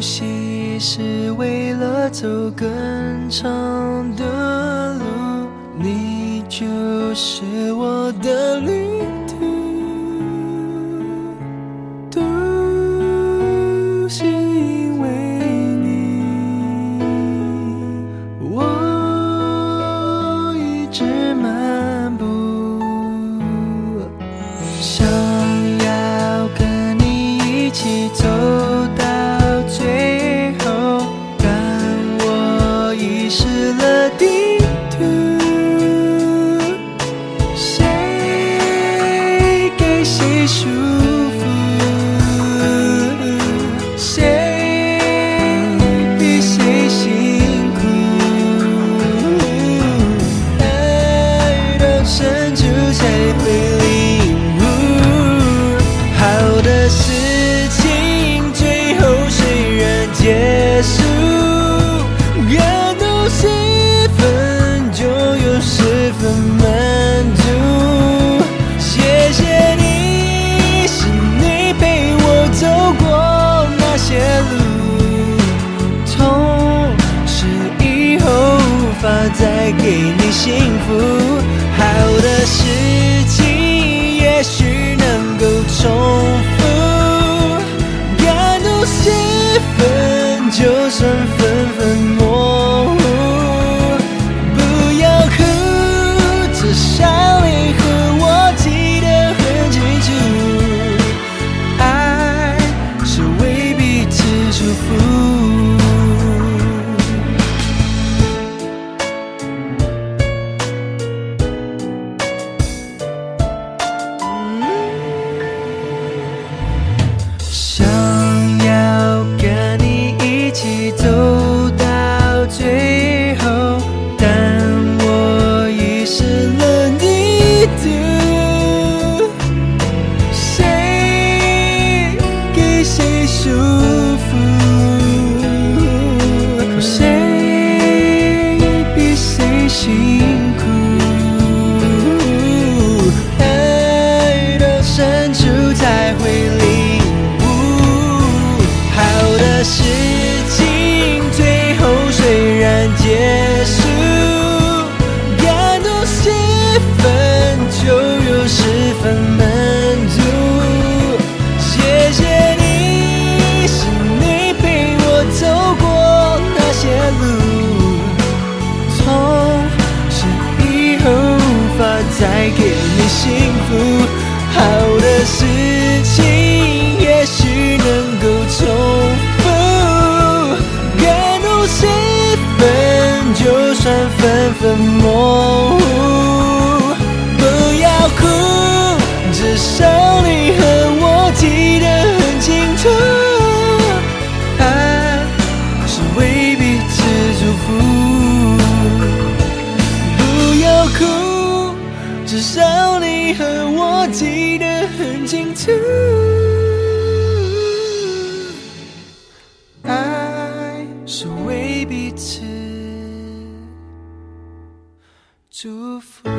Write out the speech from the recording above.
呼吸是为了走更长的路，你就是我的旅途。都是因为你，我一直漫步，谁输？再给你幸福。好的事情也许能够重复，感动十分就算分分模糊。不要哭，至少你和我记得很清楚，爱是为彼此祝福。十分满足。谢谢你，是你陪我走过那些路。痛是以后无法再给你幸福，好的事情也许能够重复，感动十分就算分分模至少你和我记得很清楚。爱是为彼此祝福。不要哭，至少你和我记得很清楚。爱是为彼此。祝福。